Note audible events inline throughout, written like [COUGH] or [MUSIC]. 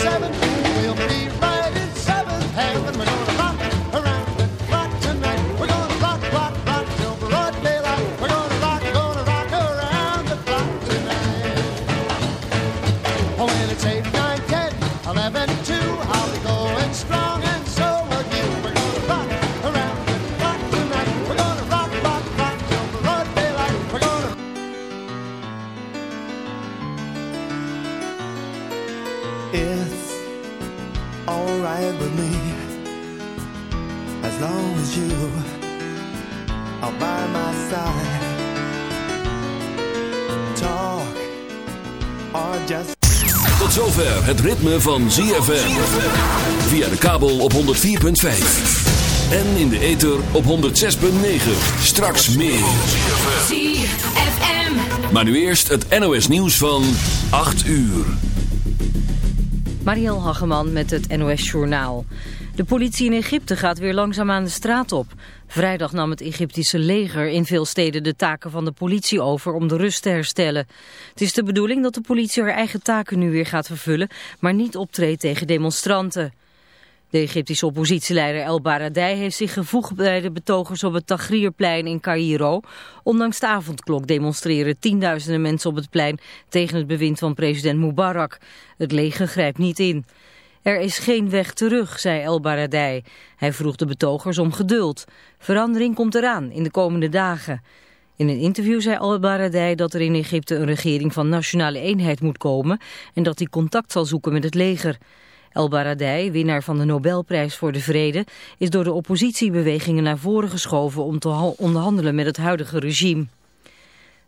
Seven, ritme van ZFM. Via de kabel op 104.5. En in de ether op 106.9. Straks meer. ZFM. Maar nu eerst het NOS nieuws van 8 uur. Marielle Hageman met het NOS Journaal. De politie in Egypte gaat weer langzaam aan de straat op. Vrijdag nam het Egyptische leger in veel steden de taken van de politie over om de rust te herstellen. Het is de bedoeling dat de politie haar eigen taken nu weer gaat vervullen, maar niet optreedt tegen demonstranten. De Egyptische oppositieleider El Baradei heeft zich gevoegd bij de betogers op het Tahrirplein in Cairo. Ondanks de avondklok demonstreren tienduizenden mensen op het plein tegen het bewind van president Mubarak. Het leger grijpt niet in. Er is geen weg terug, zei El Baradei. Hij vroeg de betogers om geduld. Verandering komt eraan in de komende dagen. In een interview zei El Baradei dat er in Egypte een regering van nationale eenheid moet komen en dat hij contact zal zoeken met het leger. El Baradei, winnaar van de Nobelprijs voor de Vrede, is door de oppositiebewegingen naar voren geschoven om te ha- onderhandelen met het huidige regime.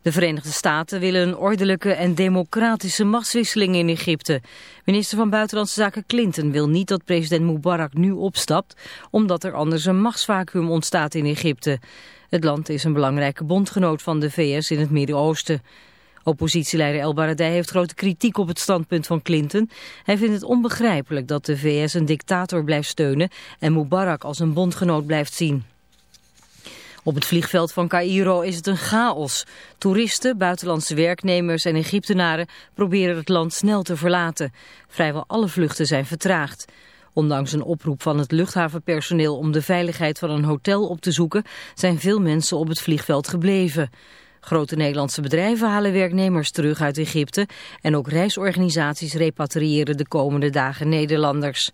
De Verenigde Staten willen een ordelijke en democratische machtswisseling in Egypte. Minister van Buitenlandse Zaken Clinton wil niet dat president Mubarak nu opstapt, omdat er anders een machtsvacuum ontstaat in Egypte. Het land is een belangrijke bondgenoot van de VS in het Midden-Oosten. Oppositieleider El Baradei heeft grote kritiek op het standpunt van Clinton. Hij vindt het onbegrijpelijk dat de VS een dictator blijft steunen en Mubarak als een bondgenoot blijft zien. Op het vliegveld van Cairo is het een chaos. Toeristen, buitenlandse werknemers en Egyptenaren proberen het land snel te verlaten. Vrijwel alle vluchten zijn vertraagd. Ondanks een oproep van het luchthavenpersoneel om de veiligheid van een hotel op te zoeken, zijn veel mensen op het vliegveld gebleven. Grote Nederlandse bedrijven halen werknemers terug uit Egypte en ook reisorganisaties repatriëren de komende dagen Nederlanders.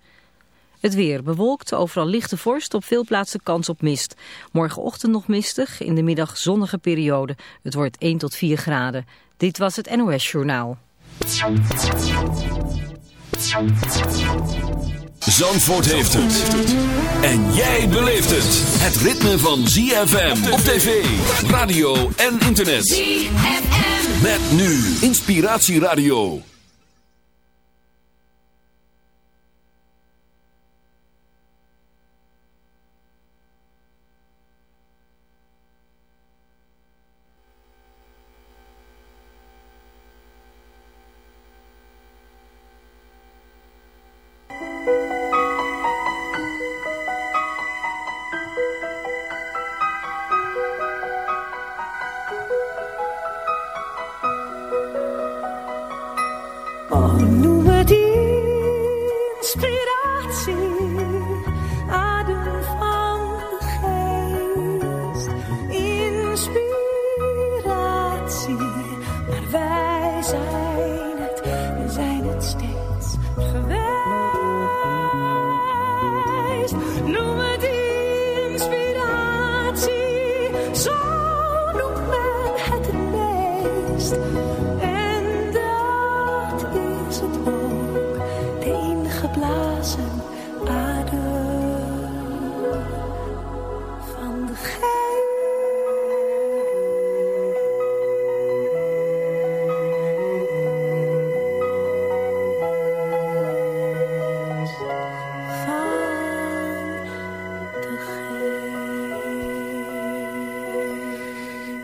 Het weer bewolkt, overal lichte vorst, op veel plaatsen kans op mist. Morgenochtend nog mistig, in de middag zonnige periode. Het wordt 1 tot 4 graden. Dit was het NOS Journaal. Zandvoort heeft het. En jij beleeft het. Het ritme van ZFM op tv, radio en internet. ZFM. Met nu Inspiratieradio.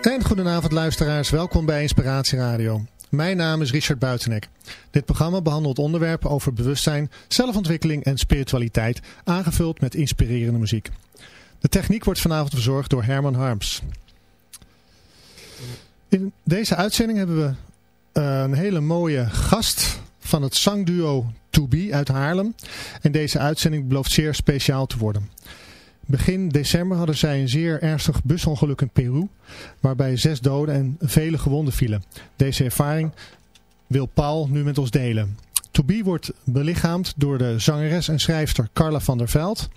En goedenavond luisteraars, welkom bij Inspiratie Radio. Mijn naam is Richard Buitenek. Dit programma behandelt onderwerpen over bewustzijn, zelfontwikkeling en spiritualiteit, aangevuld met inspirerende muziek. De techniek wordt vanavond verzorgd door Herman Harms. In deze uitzending hebben we eh, een hele mooie gast van het zangduo To Be uit Haarlem. En deze uitzending belooft zeer speciaal te worden. Begin december hadden zij een zeer ernstig busongeluk in Peru, waarbij zes doden en vele gewonden vielen. Deze ervaring wil Paul nu met ons delen. To Be wordt belichaamd door de zangeres en schrijfster Carla van der Veld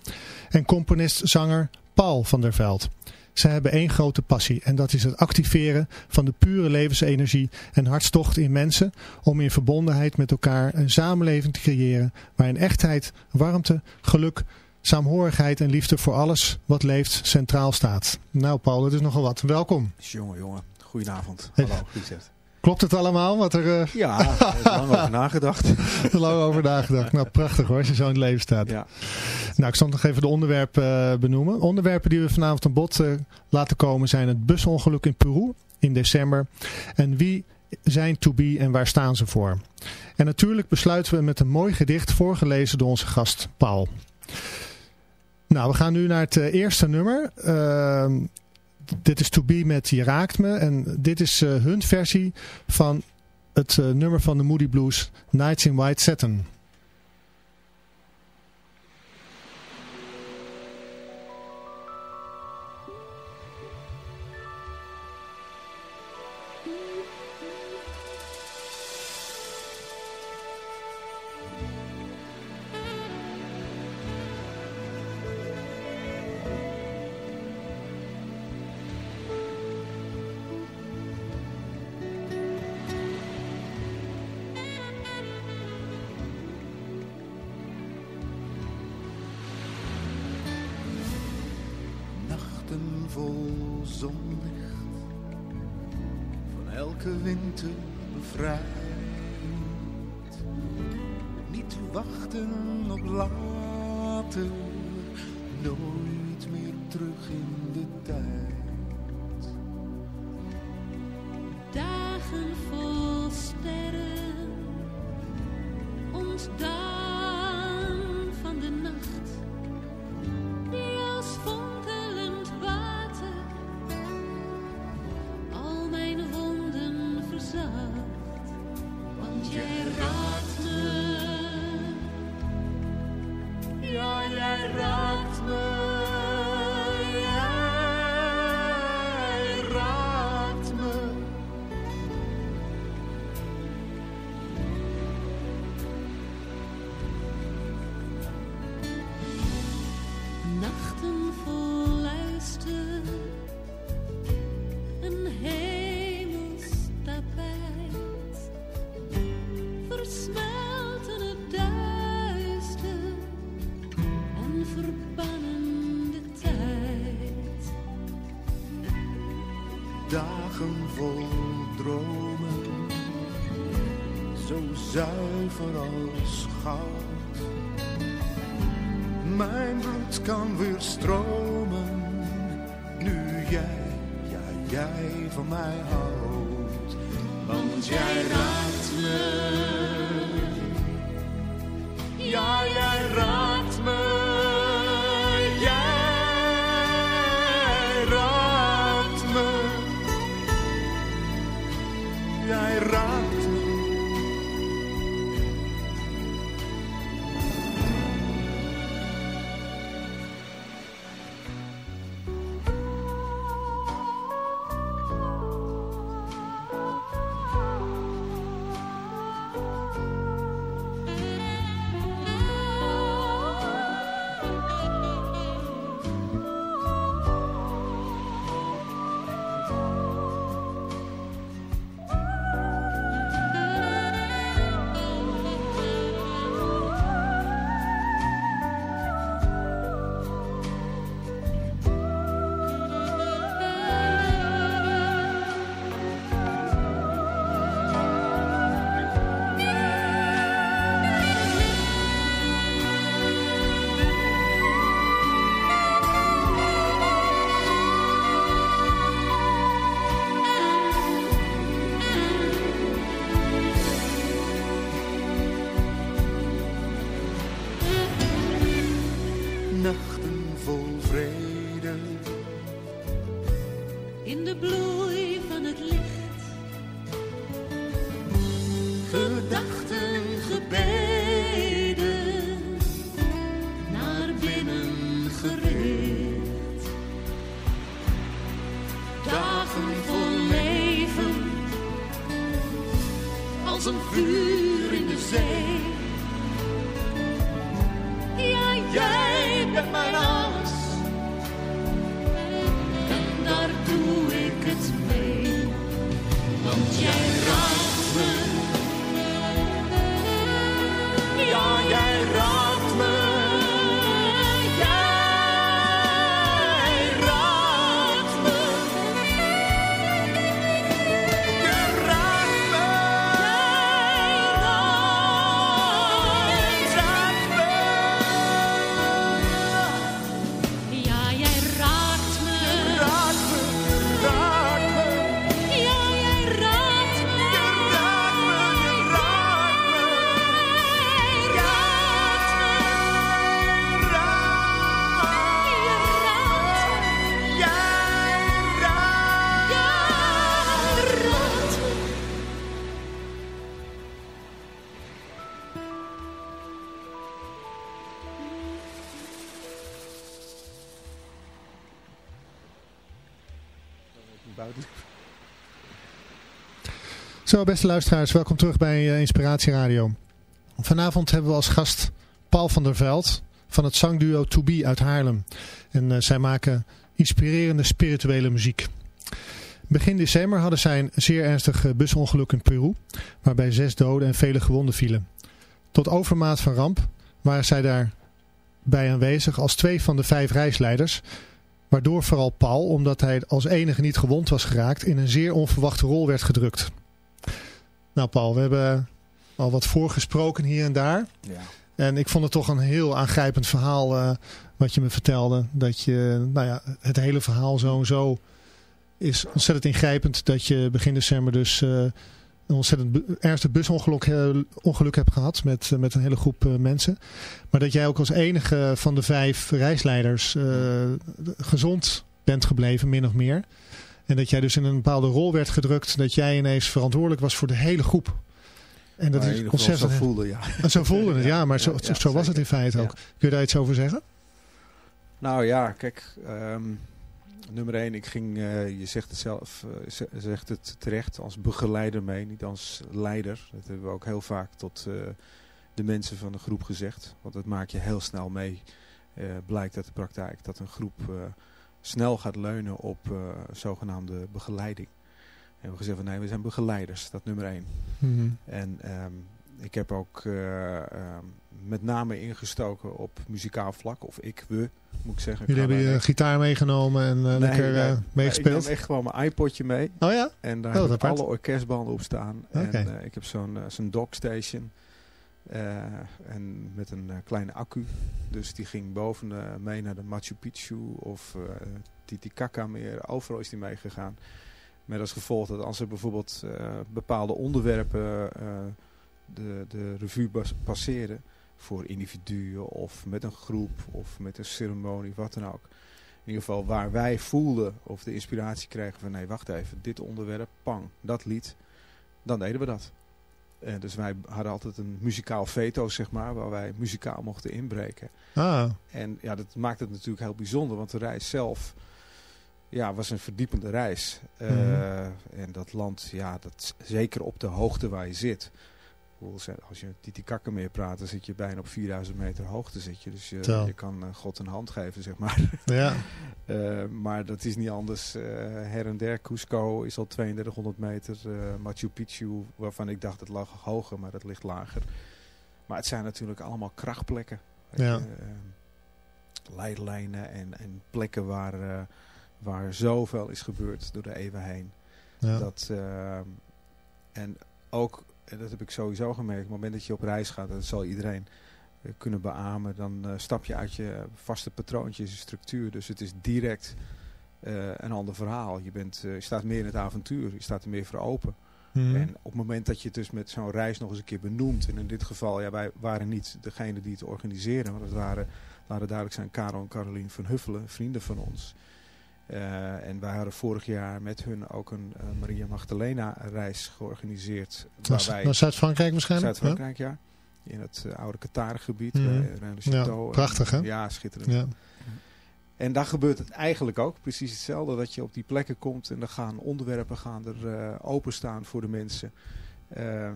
en componist-zanger Paul van der Veld. Zij hebben één grote passie en dat is het activeren van de pure levensenergie en hartstocht in mensen om in verbondenheid met elkaar een samenleving te creëren waarin echtheid, warmte, geluk, saamhorigheid en liefde voor alles wat leeft centraal staat. Nou Paul, dat is nogal wat. Welkom. Jongen, jongen. Goedenavond. Hallo, Richard. Klopt het allemaal wat er eh, Ja, er is lang over [LAUGHS] nagedacht. [LAUGHS] lang over nagedacht? Nou, prachtig hoor, als je zo in het leven staat. Ja. Nou, ik zal nog even de onderwerpen eh, benoemen. Onderwerpen die we vanavond aan bod eh, laten komen zijn het busongeluk in Peru in december. En wie zijn To Be en waar staan ze voor? En natuurlijk besluiten we met een mooi gedicht voorgelezen door onze gast Paul. Nou, we gaan nu naar het eh, eerste nummer. Ehm, dit is To Be met Je Raakt Me. En dit is eh, hun versie van het eh, nummer van de Moody Blues, Nights in White Satin. Vol zonlicht, van elke winter bevrijd. Niet wachten op later, nooit meer terug in zuiver als goud. Mijn bloed kan weer stromen, nu jij, ja jij van mij houdt. Want jij raakt me, uur in de zee. Ja, jij bent mijn alles. En daar doe ik het mee. Want jij raakt me. Ja, jij luisteraars, welkom terug bij eh, Inspiratie Radio. Vanavond hebben we als gast Paul van der Veld van het zangduo To Be uit Haarlem. En eh, zij maken inspirerende spirituele muziek. Begin december hadden zij een zeer ernstig eh, busongeluk in Peru, waarbij zes doden en vele gewonden vielen. Tot overmaat van ramp waren zij daarbij aanwezig als twee van de vijf reisleiders, waardoor vooral Paul, omdat hij als enige niet gewond was geraakt, in een zeer onverwachte rol werd gedrukt. Nou Paul, we hebben al wat voorgesproken hier en daar. Ja. En ik vond het toch een heel aangrijpend verhaal eh, wat je me vertelde. Dat je, nou ja, het hele verhaal zo en zo is ontzettend ingrijpend. Dat je begin december dus eh, een ontzettend ernstig busongeluk ongeluk hebt gehad met, eh, met een hele groep mensen. Maar dat jij ook als enige van de vijf reisleiders gezond bent gebleven, min of meer. En dat jij dus in een bepaalde rol werd gedrukt. Dat jij ineens verantwoordelijk was voor de hele groep. En dat is ontzettend... zo voelde, ja. En zo voelde het, [LAUGHS] ja, maar zo, Ja, ja, zo was het in feite Ja. ook. Kun je daar iets over zeggen? Nou ja, kijk, ehm, nummer één, ik ging, eh, je zegt het zelf, eh, ze- zegt het terecht, als begeleider mee, niet als leider. Dat hebben we ook heel vaak tot eh, de mensen van de groep gezegd. Want dat maak je heel snel mee. Eh, blijkt uit de praktijk dat een groep eh, snel gaat leunen op eh, zogenaamde begeleiding. En we gezegd van nee, we zijn begeleiders, dat nummer één. En ehm, ik heb ook eh, ehm, met name ingestoken op muzikaal vlak. Of ik, we, moet ik zeggen. Jullie hebben je gitaar meegenomen en eh, Nee, lekker nee, nee, meegespeeld? Ik neem echt gewoon mijn iPodje mee. Oh ja? En daar Oh, heb apart. alle orkestbanden op staan. En ik heb zo'n zo'n dockstation. Eh, en met een eh, kleine accu. Dus die ging boven eh, mee naar de Machu Picchu of Titicaca meer. Overal is die meegegaan. Met als gevolg dat als er bijvoorbeeld bepaalde onderwerpen de, de revue passeren. Voor individuen of met een groep of met een ceremonie, wat dan ook. In ieder geval waar wij voelden of de inspiratie kregen van nee, wacht even, dit onderwerp, pang, dat lied, dan deden we dat. En dus wij hadden altijd een muzikaal veto, zeg maar, waar wij muzikaal mochten inbreken. Ah, En ja, dat maakt het natuurlijk heel bijzonder, want de reis zelf ja, was een verdiepende reis. Eh, Mhm. En dat land, ja, dat, zeker op de hoogte waar je zit. Als je Titicaca meer praat, dan zit je bijna op 4000 meter hoogte. Zit je. Dus je, je kan eh, God een hand geven, zeg maar. [LAUGHS] ja. [LAUGHS] Eh, maar dat is niet anders. Eh, her en der, Cusco is al 3200 meter. Machu Picchu, waarvan ik dacht het lag hoger, maar dat ligt lager. Maar het zijn natuurlijk allemaal krachtplekken. Ja. leidlijnen en, en plekken waar, waar zoveel is gebeurd door de eeuwen heen. ja. Dat, en ook, en dat heb ik sowieso gemerkt, op het moment dat je op reis gaat, dat zal iedereen eh, kunnen beamen, dan eh, stap je uit je vaste patroontjes, je structuur. Dus het is direct eh, een ander verhaal. Je, bent, eh, je staat meer in het avontuur, je staat er meer voor open. Mhm. En op het moment dat je het dus met zo'n reis nog eens een keer benoemt, en in dit geval, ja, wij waren niet degene die het organiseren, maar dat waren, laten duidelijk zijn, Karel en Carolien van Huffelen, vrienden van ons. Eh, en wij hadden vorig jaar met hun ook een eh, Maria Magdalena reis georganiseerd. Waar naar, wij, naar Zuid-Frankrijk waarschijnlijk? Zuid-Frankrijk, ja. In het eh, oude Qatar-gebied. Rennes le Ja, prachtig, hè? Ja, schitterend. Ja. En daar gebeurt het eigenlijk ook precies hetzelfde. Dat je op die plekken komt en dan gaan onderwerpen gaan er openstaan voor de mensen.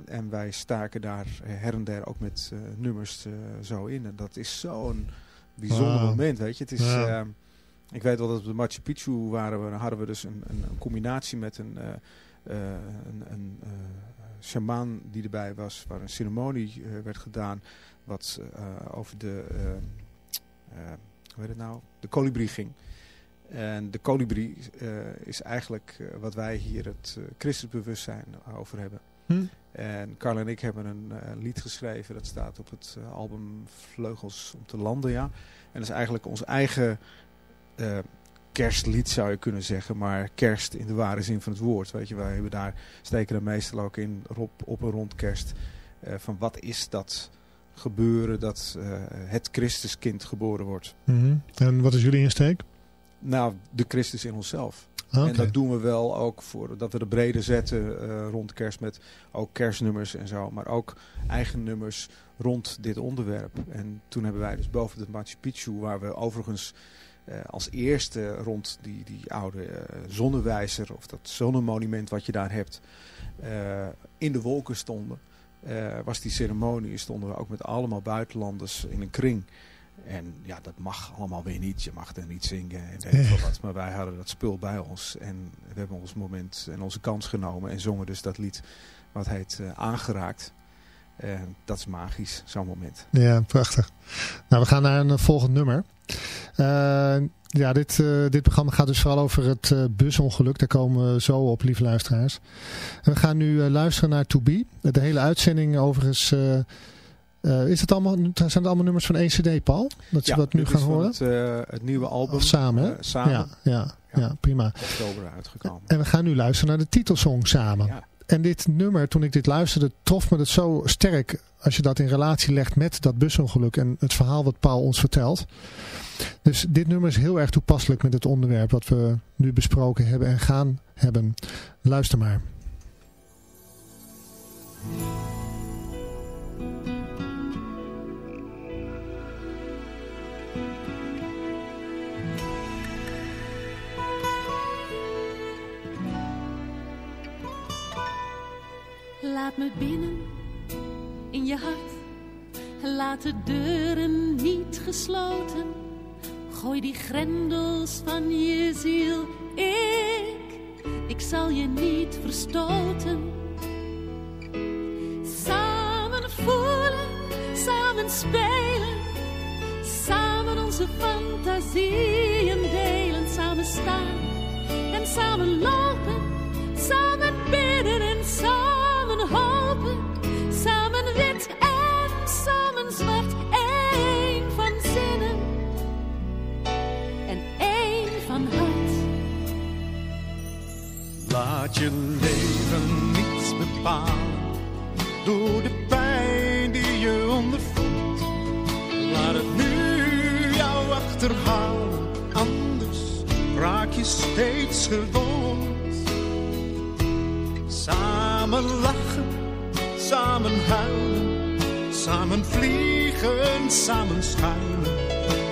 En wij staken daar her en der ook met nummers zo in. En dat is zo'n bijzonder moment, weet je. Het is, Ja. Ik weet wel dat op de Machu Picchu waren we, hadden we dus een, een, een combinatie met een, eh, een, een eh, shamaan die erbij was, waar een ceremonie werd gedaan, wat over de, hoe heet het nou, de kolibrie ging. En de kolibrie is eigenlijk wat wij hier het uh, christelijk bewustzijn over hebben. Hm? En Carl en ik hebben een lied geschreven. Dat staat op het album Vleugels om te landen, ja. En dat is eigenlijk ons eigen eh, kerstlied, zou je kunnen zeggen. Maar kerst in de ware zin van het woord. Weet je, wij hebben daar, steken er meestal ook in op, op een rond kerst. eh, van wat is dat gebeuren dat eh, het Christuskind geboren wordt. Mhm. En wat is jullie insteek? Nou, de Christus in onszelf. Ah, En dat doen we wel ook voor dat we de brede zetten eh, rond kerst met ook kerstnummers en zo. Maar ook eigen nummers rond dit onderwerp. En toen hebben wij dus boven de Machu Picchu, waar we overigens als eerste rond die, die oude eh, zonnewijzer of dat zonnemonument wat je daar hebt, eh, in de wolken stonden. eh, was die ceremonie, stonden we ook met allemaal buitenlanders in een kring. En ja, dat mag allemaal weer niet. Je mag er niet zingen en weet veel wat. Maar wij hadden dat spul bij ons. En we hebben ons moment en onze kans genomen. En zongen dus dat lied wat heet eh, Aangeraakt. En dat is magisch, zo'n moment. Ja, prachtig. Nou, we gaan naar een eh, volgend nummer. Eh, ja, dit, eh, dit programma gaat dus vooral over het eh, busongeluk. Daar komen we zo op, lieve luisteraars. En we gaan nu luisteren naar To Be. De hele uitzending overigens... eh, is het allemaal, zijn het allemaal nummers van één cd, Paul? Dat ze dat nu gaan horen? Het, het nieuwe album. Of samen, hè? eh, samen. Ja, ja, ja, prima. Oktober uitgekomen. En we gaan nu luisteren naar de titelsong samen. Ja. En dit nummer, toen ik dit luisterde, trof me dat zo sterk als je dat in relatie legt met dat busongeluk en het verhaal wat Paul ons vertelt. Dus dit nummer is heel erg toepasselijk met het onderwerp wat we nu besproken hebben en gaan hebben. Luister maar. Laat me binnen in je hart. Laat de deuren niet gesloten. Gooi die grendels van je ziel. Ik, ik zal je niet verstoten. Samen voelen, samen spelen. Samen onze fantasieën delen. Samen staan en samen lopen. Samen bidden zwart. Eén van zinnen en één van hart. Laat je leven niets bepalen door de pijn die je ondervoelt. Laat het nu jou achterhalen, anders raak je steeds gewond. Samen lachen, samen huilen, samen vliegen, samen schuilen.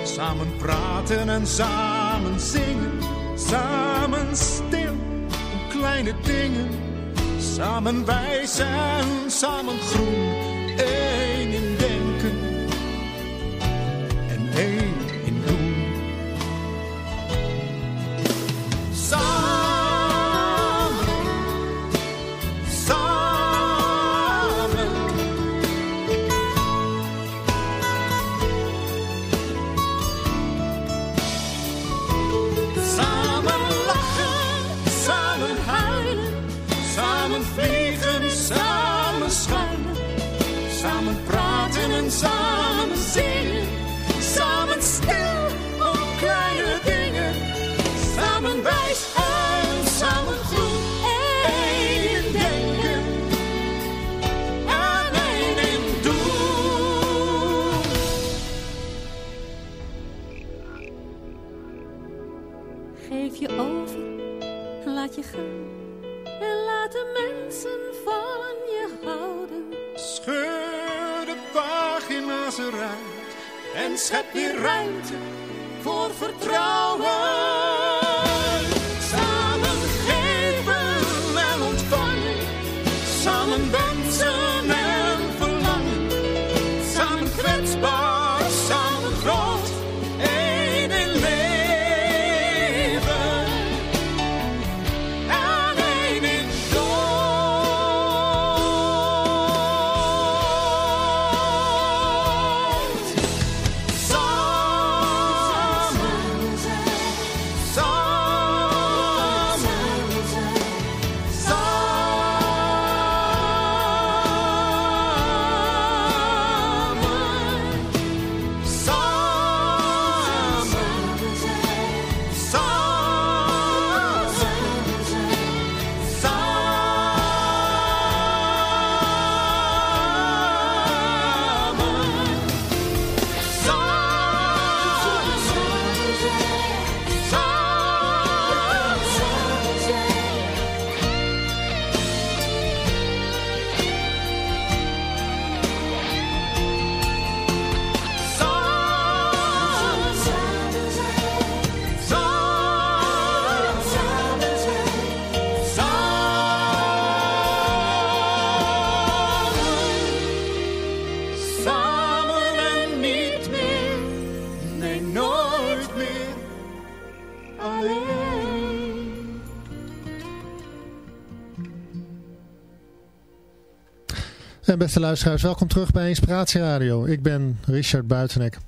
Samen praten en samen zingen, samen stil om kleine dingen. Samen wijs en samen groen, één en samen zingen, samen stil om kleine dingen, samen wijs en samen groen, in denken en één in doen. Geef je over, laat je gaan. En laat de mensen van en schep weer ruimte voor vertrouwen. Beste luisteraars, welkom terug bij Inspiratie Radio. Ik ben Richard Buitenek.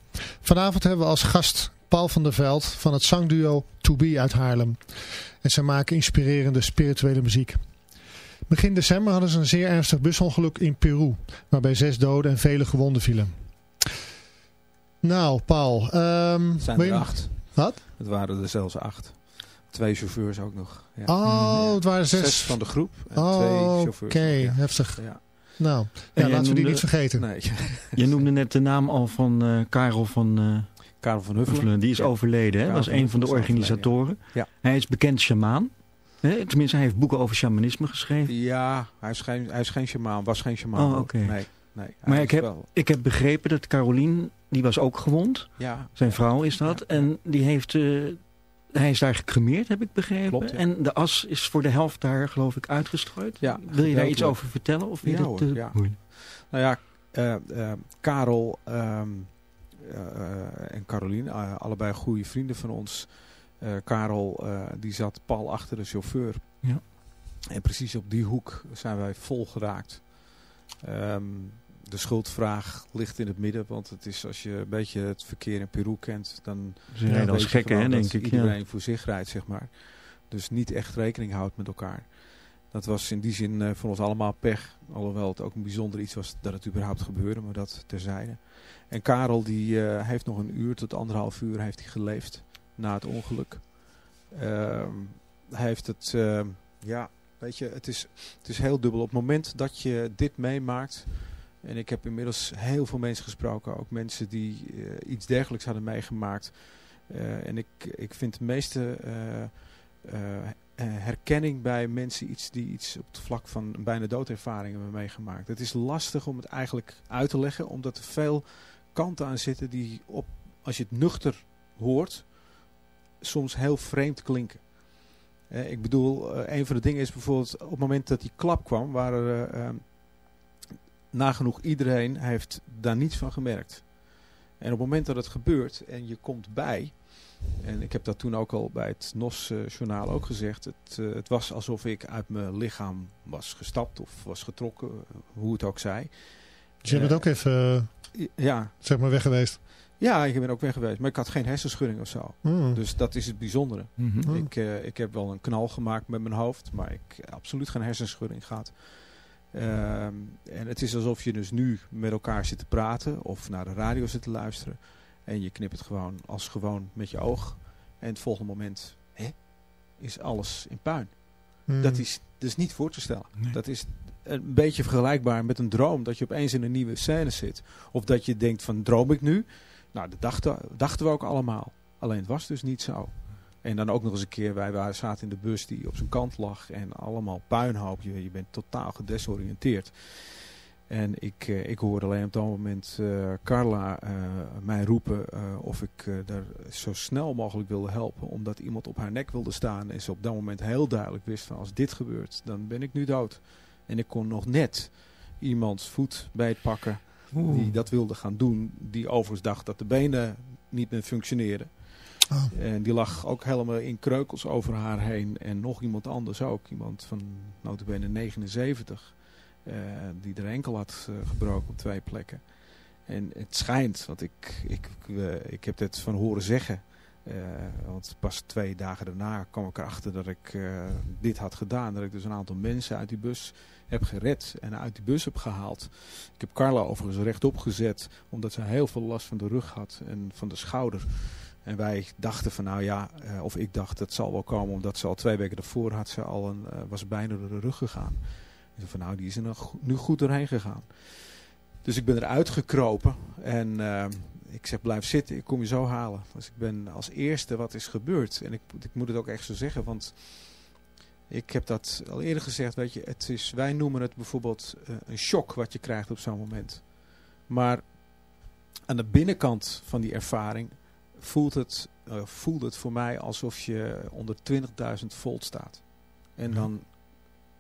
Vanavond hebben we als gast Paul van der Veld van het zangduo To Be uit Haarlem. En ze maken inspirerende spirituele muziek. Begin december hadden ze een zeer ernstig busongeluk in Peru, waarbij zes doden en vele gewonden vielen. Nou, Paul. Het zijn er je- acht. Wat? Het waren er zelfs acht. Twee chauffeurs ook nog. Ja. Oh, het waren zes. Zes van de groep en Oh, twee Oké, chauffeurs. Ja. heftig. Ja. Nou, ja, laten we die niet vergeten. Nee, [LAUGHS] Je noemde net de naam al van eh, Karel van eh, Karel van Huffelen. Huffelen. Die is Ja. overleden. Hè? Was een van de organisatoren. Ja. Hij is bekend shamaan. Hè? Tenminste, hij heeft boeken over shamanisme geschreven. Ja, hij is geen, hij is geen shamaan, was geen shamaan. Oh, oké. Nee, nee. Maar ik heb- wel- Ik heb begrepen dat Carolien, die was ook gewond. ja, Zijn vrouw is dat. Ja. En die heeft... eh, hij is daar gecremeerd, heb ik begrepen. Klopt, ja. En de as is voor de helft daar, geloof ik, uitgestrooid. Ja, Wil je daar iets over vertellen? Of Ja, dat moeilijk? Nou ja, eh, eh, Karel ehm, eh, eh, en Carolien, eh, allebei goede vrienden van ons. Eh, Karel eh, die zat pal achter de chauffeur. Ja. En precies op die hoek zijn wij vol geraakt. Ehm, de schuldvraag ligt in het midden, want het is als je een beetje het verkeer in Peru kent, dan Ze rijden als gekken, hè, denk ik. Ja. Iedereen voor zich rijdt, zeg maar. Dus niet echt rekening houdt met elkaar. Dat was in die zin eh, voor ons allemaal pech. Alhoewel het ook een bijzonder iets was dat het überhaupt gebeurde, maar dat terzijde. En Karel die eh, heeft nog een uur tot anderhalf uur heeft hij geleefd na het ongeluk. Ehm, hij heeft het, ehm, ja, weet je, het is, het is heel dubbel. Op het moment dat je dit meemaakt, en ik heb inmiddels heel veel mensen gesproken, ook mensen die eh, iets dergelijks hadden meegemaakt. Eh, en ik, ik vind de meeste eh, herkenning bij mensen iets die iets op het vlak van bijna doodervaring hebben meegemaakt. Het is lastig om het eigenlijk uit te leggen, omdat er veel kanten aan zitten die op, als je het nuchter hoort, soms heel vreemd klinken. Ik bedoel, een van de dingen is bijvoorbeeld op het moment dat die klap kwam, waren nagenoeg iedereen heeft daar niets van gemerkt. En op het moment dat het gebeurt en je komt bij, en ik heb dat toen ook al bij het NOS-journaal ook gezegd, het, eh, het was alsof ik uit mijn lichaam was gestapt of was getrokken, hoe het ook zij. Dus je bent Eh, ook even, Ja, zeg maar, weg geweest. ja, ik ben ook weg geweest, maar ik had geen hersenschudding of zo. Hmm. Dus dat is het bijzondere. Mhm. Oh. Ik, eh, ik heb wel een knal gemaakt met mijn hoofd, maar ik heb absoluut geen hersenschudding gehad. Ehm, en het is alsof je dus nu met elkaar zit te praten of naar de radio zit te luisteren. En je knipt het gewoon als gewoon met je oog. En het volgende moment hè, is alles in puin. Hmm. Dat is dus niet voor te stellen. Nee. Dat is een beetje vergelijkbaar met een droom. Dat je opeens in een nieuwe scène zit. Of dat je denkt van droom ik nu? Nou, dat dachten, dachten we ook allemaal. Alleen het was dus niet zo. En dan ook nog eens een keer, wij zaten in de bus die op zijn kant lag. En allemaal puinhoop. Je, je bent totaal gedesoriënteerd. En ik, eh, ik hoorde alleen op dat moment eh, Carla eh, mij roepen of ik daar zo snel mogelijk wilde helpen. Omdat iemand op haar nek wilde staan. En ze op dat moment heel duidelijk wist van als dit gebeurt, dan ben ik nu dood. En ik kon nog net iemands voet bij het pakken. Oeh. die dat wilde gaan doen. Die overigens dacht dat de benen niet meer functioneerden. Oh. En die lag ook helemaal in kreukels over haar heen. En nog iemand anders ook. Iemand van notabene 79. eh, die er enkel had eh, gebroken op twee plekken. En het schijnt, want ik, ik, eh, ik heb dit van horen zeggen. eh, want pas twee dagen daarna kwam ik erachter dat ik eh, dit had gedaan. Dat ik dus een aantal mensen uit die bus heb gered en uit die bus heb gehaald. Ik heb Carla overigens rechtop gezet, omdat ze heel veel last van de rug had en van de schouder. En wij dachten van nou ja, eh, of ik dacht dat zal wel komen, omdat ze al twee weken daarvoor had ze al een, eh, was bijna door de rug gegaan. Zei van nou, die is er nu goed doorheen gegaan. Dus ik ben eruit gekropen en eh, ik zeg blijf zitten, ik kom je zo halen. Dus ik ben als eerste wat is gebeurd. En ik, ik moet het ook echt zo zeggen, want ik heb dat al eerder gezegd. Weet je, het is, wij noemen het bijvoorbeeld een shock wat je krijgt op zo'n moment. Maar aan de binnenkant van die ervaring voelt het, voelt het voor mij alsof je onder 20.000 volt staat. En Ja. dan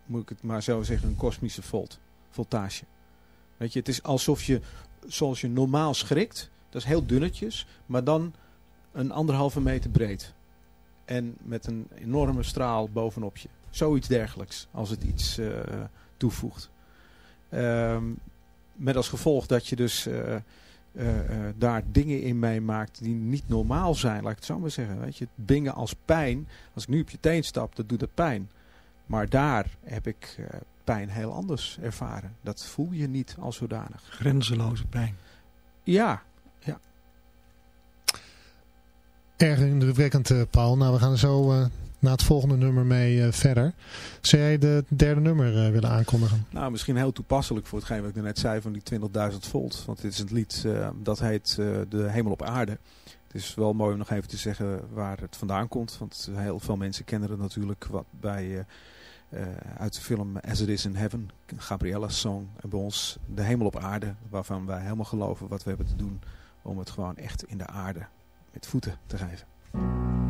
moet ik het maar zo zeggen, een kosmische volt, voltage. Weet je, het is alsof je, zoals je normaal schrikt, dat is heel dunnetjes, maar dan een anderhalve meter breed. En met een enorme straal bovenop je. Zoiets dergelijks, als het iets eh, toevoegt. Ehm, met als gevolg dat je dus eh, eh, eh, daar dingen in meemaakt die niet normaal zijn, laat ik het zo maar zeggen. Weet je, dingen als pijn, als ik nu op je teen stap, dat doet het pijn. Maar daar heb ik eh, pijn heel anders ervaren. Dat voel je niet als zodanig. Grenzeloze pijn. Ja, Erg indrukwekkend, Paul. Nou, we gaan zo naar het volgende nummer mee eh, verder. Zou jij de derde nummer eh, willen aankondigen? Nou, misschien heel toepasselijk voor hetgeen wat ik net zei van die 20.000 volt. Want dit is een lied eh, dat heet De Hemel op Aarde. Het is wel mooi om nog even te zeggen waar het vandaan komt. Want heel veel mensen kennen het natuurlijk wat bij, uit de film As It Is in Heaven. Gabriella's song. En bij ons De Hemel op Aarde. Waarvan wij helemaal geloven wat we hebben te doen. Om het gewoon echt in de aarde met voeten te geven.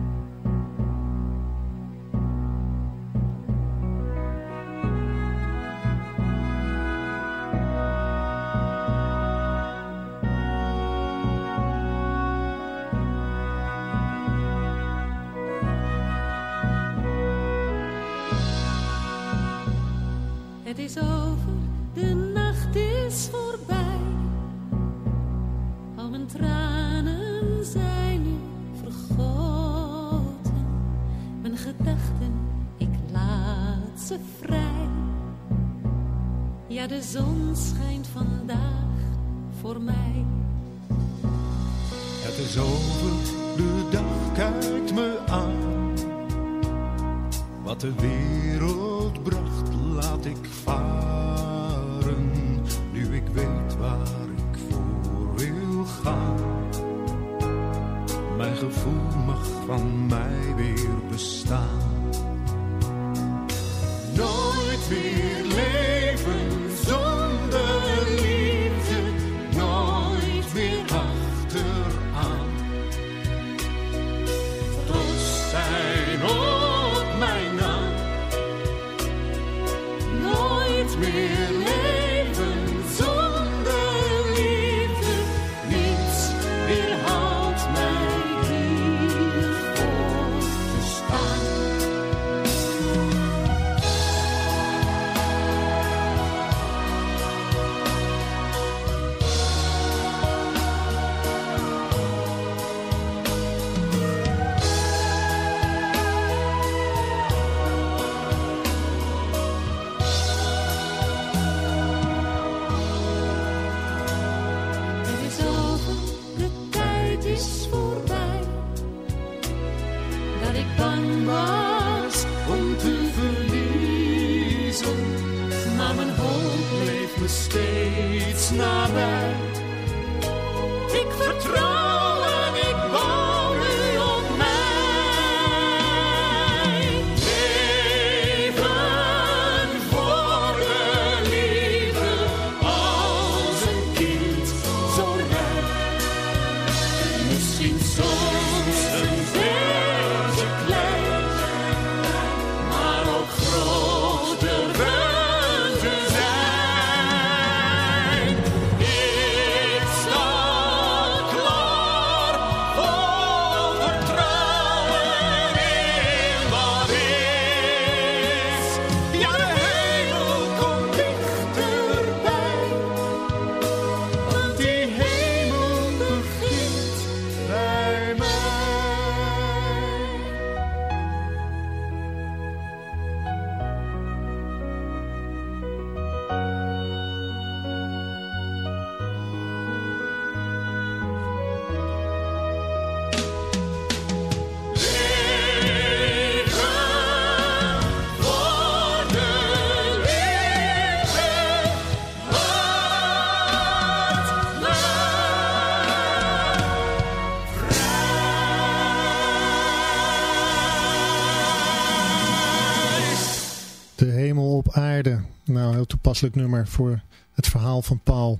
Toepasselijk nummer voor het verhaal van Paul.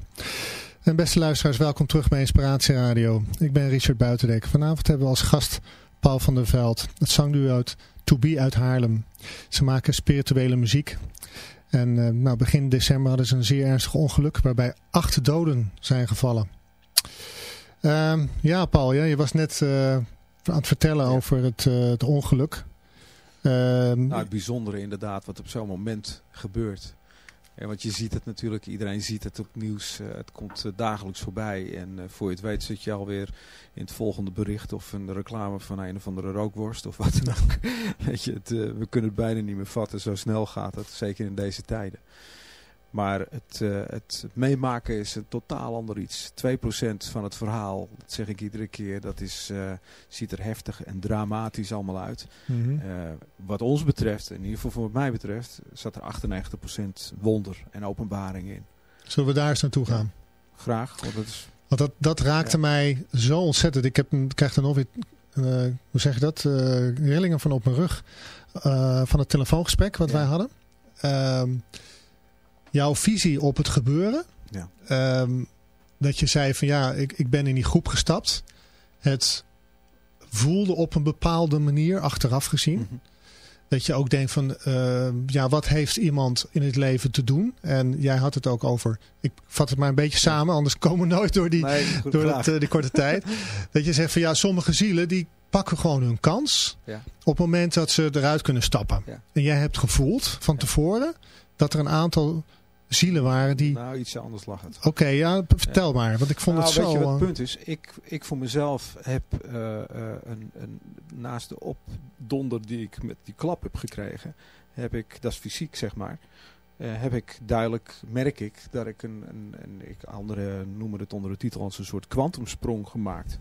En beste luisteraars, welkom terug bij Inspiratie Radio. Ik ben Richard Buitendek. Vanavond hebben we als gast Paul van der Veld, het zangduo To Be uit Haarlem. Ze maken spirituele muziek. En eh, nou, begin december hadden ze een zeer ernstig ongeluk waarbij acht doden zijn gevallen. Ehm, ja, Paul, ja, je was net eh, aan het vertellen over het, eh, het ongeluk. Ehm, Nou, het bijzondere inderdaad wat op zo'n moment gebeurt. Ja, want je ziet het natuurlijk, iedereen ziet het op nieuws. eh, het komt eh, dagelijks voorbij. En eh, voor je het weet zit je alweer in het volgende bericht of een reclame van een of andere rookworst of wat dan ook. [LAUGHS] Weet je, het, we kunnen het bijna niet meer vatten. Zo snel gaat het, zeker in deze tijden. Maar het, eh, het meemaken is een totaal ander iets. 2% van het verhaal, dat zeg ik iedere keer, dat is, eh, ziet er heftig en dramatisch allemaal uit. mhm. Eh, wat ons betreft, in ieder geval voor wat mij betreft, zat er 98% wonder en openbaring in. Zullen we daar eens naartoe Ja. gaan? Graag, want dat is... Want dat, dat raakte Ja. mij zo ontzettend. Ik, heb, een- krijg er nog weer, hoe zeg je dat, rillingen van op mijn rug. van het telefoongesprek wat Ja. wij hadden. Ehm, jouw visie op het gebeuren. Ja. Ehm, dat je zei van ja, ik, ik ben in die groep gestapt. Het voelde op een bepaalde manier, achteraf gezien. Mhm. Dat je ook denkt van, eh, ja, wat heeft iemand in het leven te doen? En jij had het ook over, ik vat het maar een beetje samen, anders komen we nooit door die, Nee, door dat, die korte tijd. [LAUGHS] Dat je zegt van, ja, sommige zielen die pakken gewoon hun kans Ja. op het moment dat ze eruit kunnen stappen. Ja. En jij hebt gevoeld van tevoren dat er een aantal zielen waren die... Nou, iets anders lag het. Oké, ja, vertel maar, want ik vond nou, het weet zo... je wat eh, het punt is? Ik, ik voor mezelf heb eh, eh, een, een, naast de opdonder die ik met die klap heb gekregen, heb ik, dat is fysiek zeg maar, eh, heb ik duidelijk, merk ik, dat ik een, een, een ik, anderen noemen het onder de titel als een soort kwantumsprong gemaakt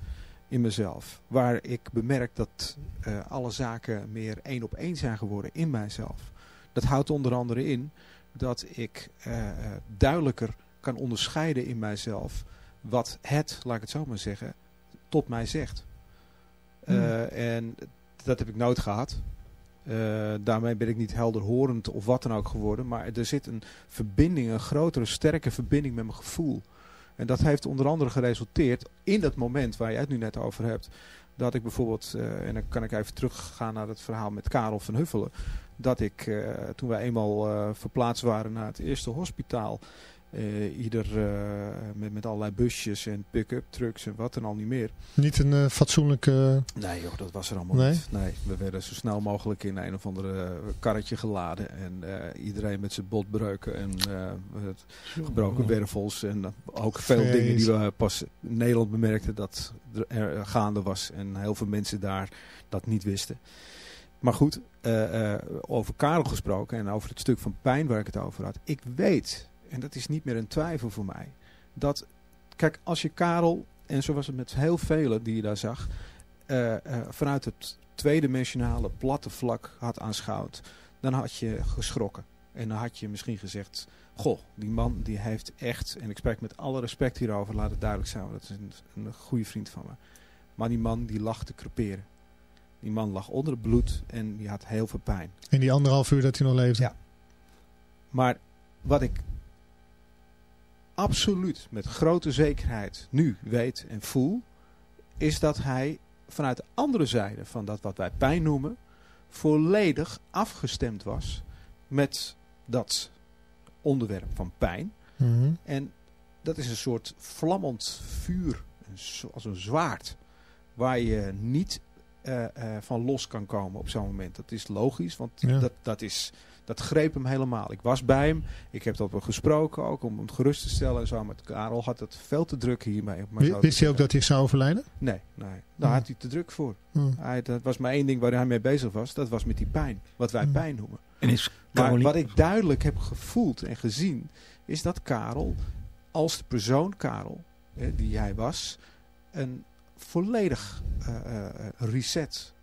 in mezelf. Waar ik bemerk dat eh, alle zaken meer één op één zijn geworden in mijzelf. Dat houdt onder andere in dat ik eh, eh, duidelijker kan onderscheiden in mijzelf wat het, laat ik het zo maar zeggen, tot mij zegt. Eh, en dat heb ik nooit gehad. Eh, daarmee ben ik niet helderhorend of wat dan ook geworden. Maar er zit een verbinding, een grotere, sterke verbinding met mijn gevoel. En dat heeft onder andere geresulteerd in dat moment waar je het nu net over hebt. Dat ik bijvoorbeeld, en dan kan ik even teruggaan naar het verhaal met Karel van Huffelen. Dat ik, eh, toen wij eenmaal eh, verplaatst waren naar het eerste hospitaal. eh, ieder met, met allerlei busjes en pick-up trucks en wat dan al niet meer. Niet een fatsoenlijke... Nee joh, dat was er allemaal Nee? niet. Nee, we werden zo snel mogelijk in een of andere karretje geladen. En iedereen met zijn botbreuken en gebroken wervels. En ook veel Vrees. dingen die we pas in Nederland bemerkten dat er gaande was. En heel veel mensen daar dat niet wisten. Maar goed, eh, eh, over Karel gesproken en over het stuk van pijn waar ik het over had. Ik weet, en dat is niet meer een twijfel voor mij, dat, kijk, als je Karel, en zo was het met heel velen die je daar zag, eh, vanuit het tweedimensionale platte vlak had aanschouwd, dan had je geschrokken. En dan had je misschien gezegd, goh, die man die heeft echt, en ik spreek met alle respect hierover, laat het duidelijk zijn, want dat is een, een goede vriend van me. Maar die man die lag te creperen. Die man lag onder het bloed en die had heel veel pijn. In die anderhalf uur dat hij nog leefde. Ja. Maar wat ik absoluut met grote zekerheid nu weet en voel, is dat hij vanuit de andere zijde van dat wat wij pijn noemen, volledig afgestemd was met dat onderwerp van pijn. Mhm. En dat is een soort vlammend vuur, als een zwaard, waar je niet eh, eh, van los kan komen op zo'n moment. Dat is logisch, want Ja. dat, dat, is, dat greep hem helemaal. Ik was bij hem, ik heb dat wel gesproken ook om hem gerust te stellen en zo. Maar Karel had het veel te druk hiermee. te Wist hij ook dat hij zou overlijden? Nee, nee. daar Ja. had hij te druk voor. Mhm. Hij, dat was maar één ding waar hij mee bezig was. Dat was met die pijn. Wat wij Hmm. pijn noemen. En is Maar wat ik duidelijk heb gevoeld en gezien, is dat Karel, als de persoon Karel, hè, die hij was, een volledig eh, eh, reset,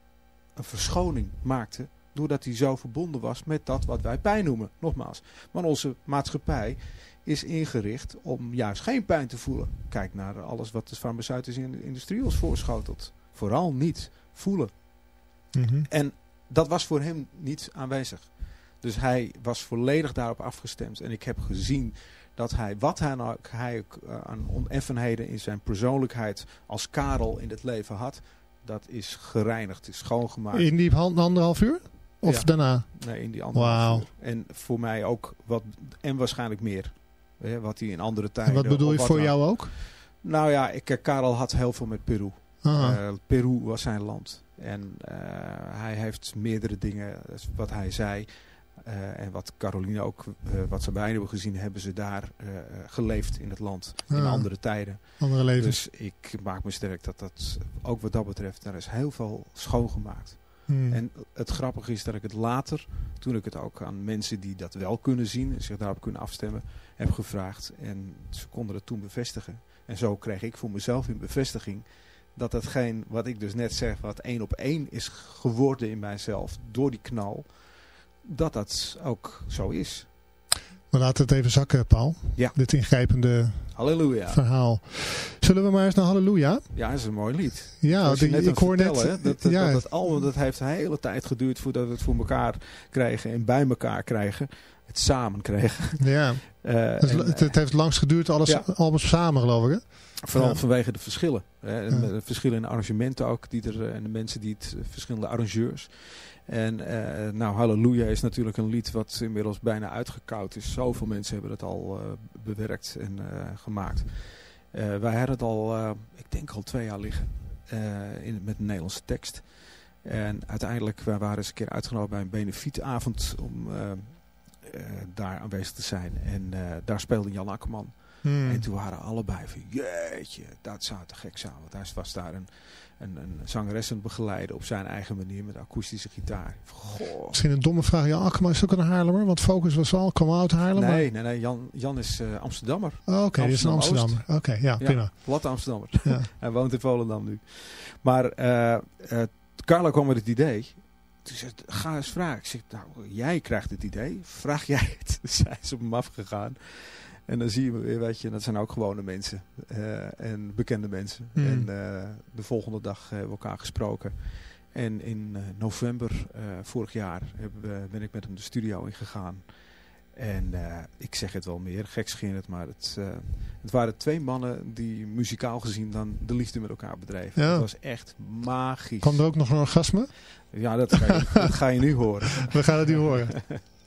een verschoning maakte, doordat hij zo verbonden was met dat wat wij pijn noemen. Nogmaals, maar onze maatschappij is ingericht om juist geen pijn te voelen. Kijk naar alles wat de farmaceutische industrie ons voorschotelt. Vooral niet voelen. Mhm. En dat was voor hem niet aanwezig. Dus hij was volledig daarop afgestemd. En ik heb gezien dat hij, wat hij, nou, hij eh, aan oneffenheden in zijn persoonlijkheid als Karel in het leven had, dat is gereinigd, is schoongemaakt. In die hand- anderhalf uur? Of Ja. daarna? Nee, in die andere Wauw. uur. En voor mij ook wat, en waarschijnlijk meer. Hè, wat hij in andere tijden... En wat bedoel je voor jou ook? Nou ja, ik, eh, Karel had heel veel met Peru. Eh, Peru was zijn land. En hij heeft meerdere dingen, wat hij zei. Eh, en wat Caroline ook, eh, wat ze beiden hebben gezien, hebben ze daar eh, geleefd in het land. In andere tijden. Andere levens. Dus ik maak me sterk dat dat, ook wat dat betreft, daar is heel veel schoongemaakt. Hmm. En het grappige is dat ik het later, toen ik het ook aan mensen die dat wel kunnen zien en zich daarop kunnen afstemmen, heb gevraagd. En ze konden het toen bevestigen. En zo kreeg ik voor mezelf in bevestiging dat hetgeen wat ik dus net zeg, wat één op één is geworden in mijzelf door die knal, dat dat ook zo is. We laten het even zakken, Paul. Ja. Dit ingrijpende Halleluja. verhaal. Zullen we maar eens naar Halleluja? Ja, dat is een mooi lied. Ja, net ik hoor net... dat, dat, ja, dat, dat album dat heeft een hele tijd geduurd voordat we het voor elkaar kregen en bij elkaar krijgen. Het samen kregen. ja. [LAUGHS] Eh, Het, en, het, het heeft langst geduurd, alles Ja. albums samen geloof ik. Hè? Vooral Ja. vanwege de verschillen. Hè, verschillen in arrangementen ook. Die er, eh, en de mensen die het, eh, verschillende arrangeurs. En eh, nou, Halleluja is natuurlijk een lied wat inmiddels bijna uitgekoud is. Zoveel mensen hebben het al eh, bewerkt en eh, gemaakt. Wij hadden het al, ik denk al twee jaar liggen. in, met een Nederlandse tekst. En uiteindelijk, wij waren eens een keer uitgenodigd bij een benefietavond om daar aanwezig te zijn. En daar speelde Jan Akkerman. Hmm. En toen waren allebei van, jeetje, dat zou te gek zijn. Want hij was daar een, een, een zangeres aan het begeleiden op zijn eigen manier met akoestische gitaar. Goh. Misschien een domme vraag. Ja, Akkerman is ook een Haarlemmer, want Focus was al, kwam uit Haarlem. Nee, nee, nee, Jan, Jan is eh, Amsterdammer. Oh, Oké, dit is een. Amsterdammer. Oké, ja, prima. Platte Amsterdammer. Ja. [LAUGHS] hij woont in Volendam nu. Maar eh, Carla kwam met het idee. Toen zei ze, ga eens vragen. Ik zeg, nou, jij krijgt het idee. Vraag jij het? [LAUGHS] Dus hij is op hem afgegaan. En dan zie je weer, weet je, dat zijn ook gewone mensen. eh, en bekende mensen. Hmm. En eh, de volgende dag hebben we elkaar gesproken. En in eh, november vorig jaar ben ik met hem de studio ingegaan. En ik zeg het wel meer, gekscherend, maar het, het waren twee mannen die muzikaal gezien dan de liefde met elkaar bedreven. Ja. Het was echt magisch. Kwam er ook nog een orgasme? Ja, dat ga, je, [LAUGHS] dat ga je nu horen. We gaan het nu horen. [LAUGHS]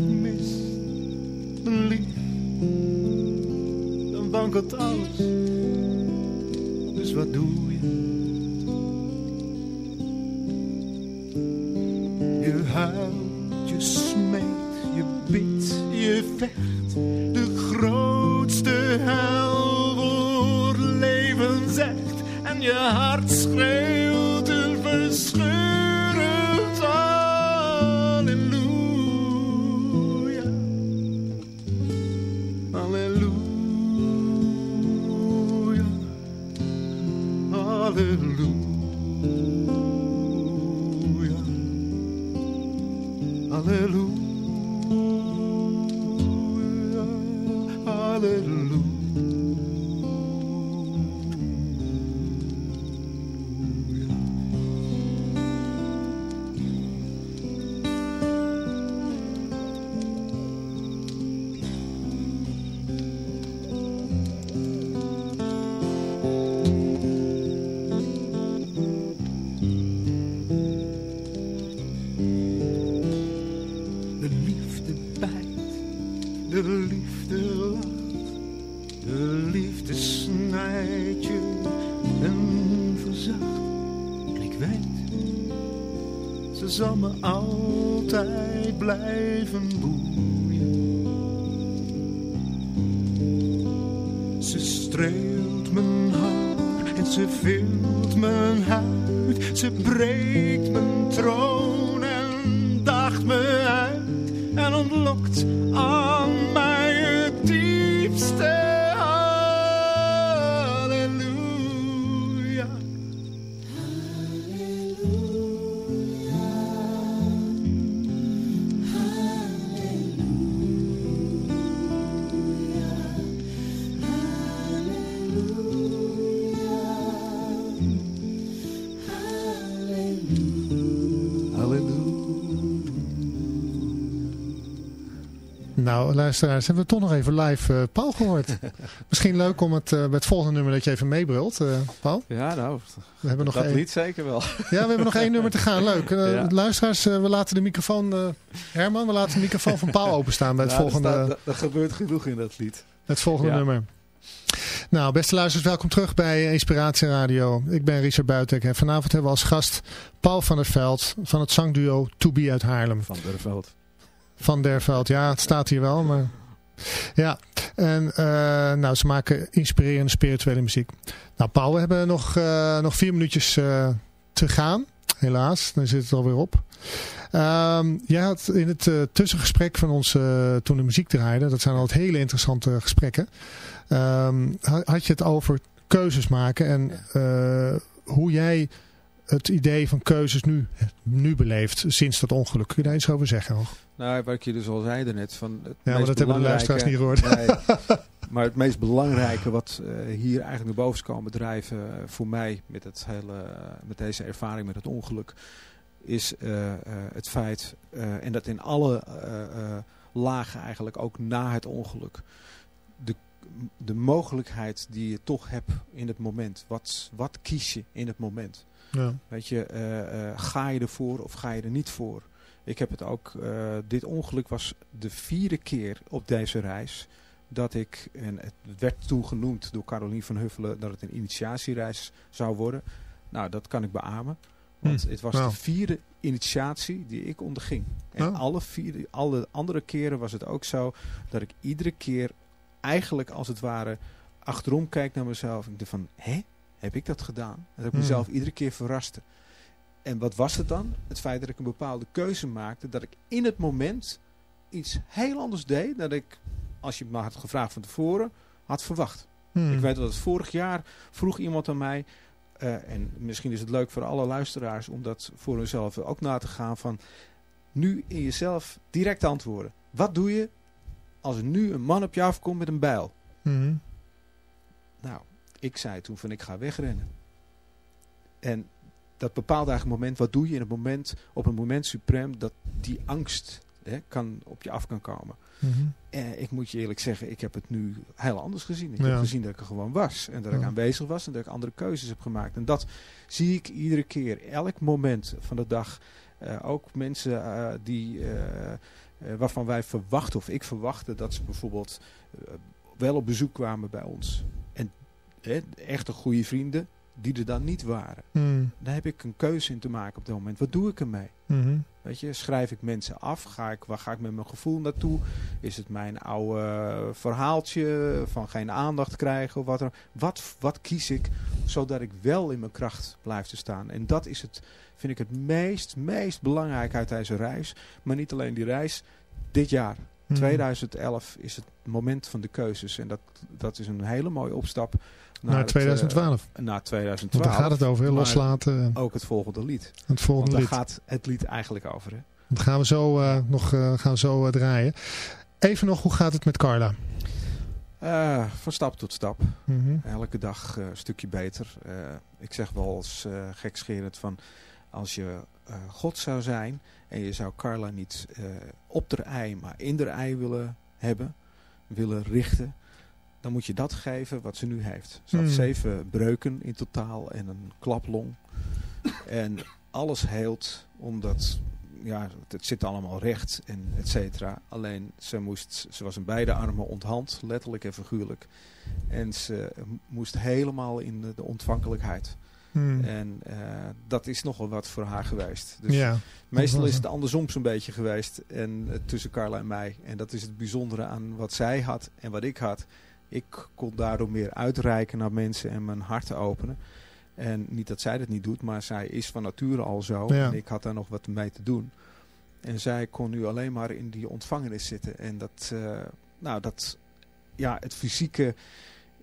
mist, mijn lief, dan wankelt alles. Ze zal me altijd blijven boeien. Ze streelt mijn hart en ze vult mijn huid. Ze breekt mijn troon luisteraars, hebben we toch nog even live eh, Paul gehoord. [LAUGHS] Misschien leuk om het, eh, bij het volgende nummer dat je even meebrult, eh, Paul. Ja, nou, We hebben nog dat één. lied zeker wel. Ja, we hebben nog één nummer te gaan. Leuk. Ja. Luisteraars, we laten de microfoon... Herman, we laten de microfoon van Paul openstaan bij het er volgende, staat- er- er gebeurt genoeg in dat lied. het volgende Ja. nummer. Nou, beste luisteraars, welkom terug bij Inspiratie Radio. Ik ben Richard Buitek en vanavond hebben we als gast Paul van der Veld van het zangduo To Be uit Haarlem. Van der Veld. Van der Veld, ja, het staat hier wel, maar... Ja, en eh, nou, ze maken inspirerende spirituele muziek. Nou, Paul, we hebben nog, eh, nog vier minuutjes eh, te gaan. Helaas, dan zit het alweer op. Ehm, jij had in het tussengesprek van ons, toen de muziek draaide, dat zijn altijd hele interessante gesprekken, ehm, ha- had je het over keuzes maken en hoe jij het idee van keuzes nu, nu beleeft sinds dat ongeluk. Kun je daar iets over zeggen? Nog? Nou, wat ik je dus al zei net van het Ja, maar dat hebben de luisteraars niet gehoord. Nee, [LAUGHS] maar het meest belangrijke wat eh, hier eigenlijk naar boven is komen drijven eh, voor mij met, het hele, met deze ervaring met het ongeluk, is eh, het feit, en dat in alle lagen eigenlijk ook na het ongeluk, de, de mogelijkheid die je toch hebt in het moment. Wat, wat kies je in het moment? Ja. Weet je, eh, eh, ga je ervoor of ga je er niet voor? Ik heb het ook, eh, dit ongeluk was de vierde keer op deze reis dat ik, en het werd toen genoemd door Carolien van Huffelen dat het een initiatiereis zou worden. Nou, dat kan ik beamen. Want Hm, het was wauw. de vierde initiatie die ik onderging. En Oh. alle, vier, alle andere keren was het ook zo dat ik iedere keer eigenlijk als het ware achterom kijk naar mezelf. En ik dacht van, hè? Heb ik dat gedaan? Dat ik Hmm. mezelf iedere keer verraste. En wat was het dan? Het feit dat ik een bepaalde keuze maakte. Dat ik in het moment iets heel anders deed. Dan ik, als je me had gevraagd van tevoren, had verwacht. Hmm. Ik weet dat het vorig jaar vroeg iemand aan mij. eh, en misschien is het leuk voor alle luisteraars om dat voor hunzelf ook na te gaan. Van nu in jezelf direct antwoorden. Wat doe je als er nu een man op je afkomt met een bijl? Mhm. Nou, ik zei toen van ik ga wegrennen. En dat bepaalt eigenlijk het moment, wat doe je in het moment, op een moment suprem, dat die angst hè, kan, op je af kan komen. En ik moet je eerlijk zeggen, ik heb het nu heel anders gezien. Ik Ja. heb gezien dat ik er gewoon was. En dat ik aanwezig was en dat ik andere keuzes heb gemaakt. En dat zie ik iedere keer, elk moment van de dag. Eh, ook mensen eh, die, eh, waarvan wij verwachten, of ik verwachtte, dat ze bijvoorbeeld wel op bezoek kwamen bij ons. Hè, echte goede vrienden, die er dan niet waren. Mhm. Daar heb ik een keuze in te maken op dat moment. Wat doe ik ermee? Mhm. Weet je, schrijf ik mensen af? Ga ik, waar ga ik met mijn gevoel naartoe? Is het mijn oude verhaaltje van geen aandacht krijgen? Of wat, er, wat, wat kies ik zodat ik wel in mijn kracht blijf te staan? En dat is het, vind ik het meest, meest belangrijk uit deze reis. Maar niet alleen die reis, dit jaar. Hmm. 2011 is het moment van de keuzes. En dat, dat is een hele mooie opstap Naar het, 2012. eh, naar Want 2012. daar gaat het over, loslaten. en Ook het volgende lied. Het Want volgende daar lied. gaat het lied eigenlijk over. Hè? Dat gaan we zo, eh, nog eh, gaan we zo draaien. Even nog, hoe gaat het met Carla? Van stap tot stap. Mhm. Elke dag een stukje beter. Ik zeg wel eh, gekscherend van... Als je eh, God zou zijn en je zou Carla niet eh, op de ei, maar in de ei willen hebben, willen richten, dan moet je dat geven wat ze nu heeft. Ze had Hmm. zeven breuken in totaal en een klaplong. en alles heelt omdat, ja, het, het zit allemaal recht en et cetera. Alleen ze, moest, ze was in beide armen onthand, letterlijk en figuurlijk. En ze moest helemaal in de, de ontvankelijkheid. Hmm. En eh, dat is nogal wat voor haar geweest. Dus ja. meestal is het. andersom zo'n beetje geweest en, eh, tussen Carla en mij. En dat is het bijzondere aan wat zij had en wat ik had. Ik kon daardoor meer uitreiken naar mensen en mijn hart openen. En niet dat zij dat niet doet, maar zij is van nature al zo. Ja. En ik had daar nog wat mee te doen. En zij kon nu alleen maar in die ontvangenis zitten. En dat, eh, nou, dat, ja, het fysieke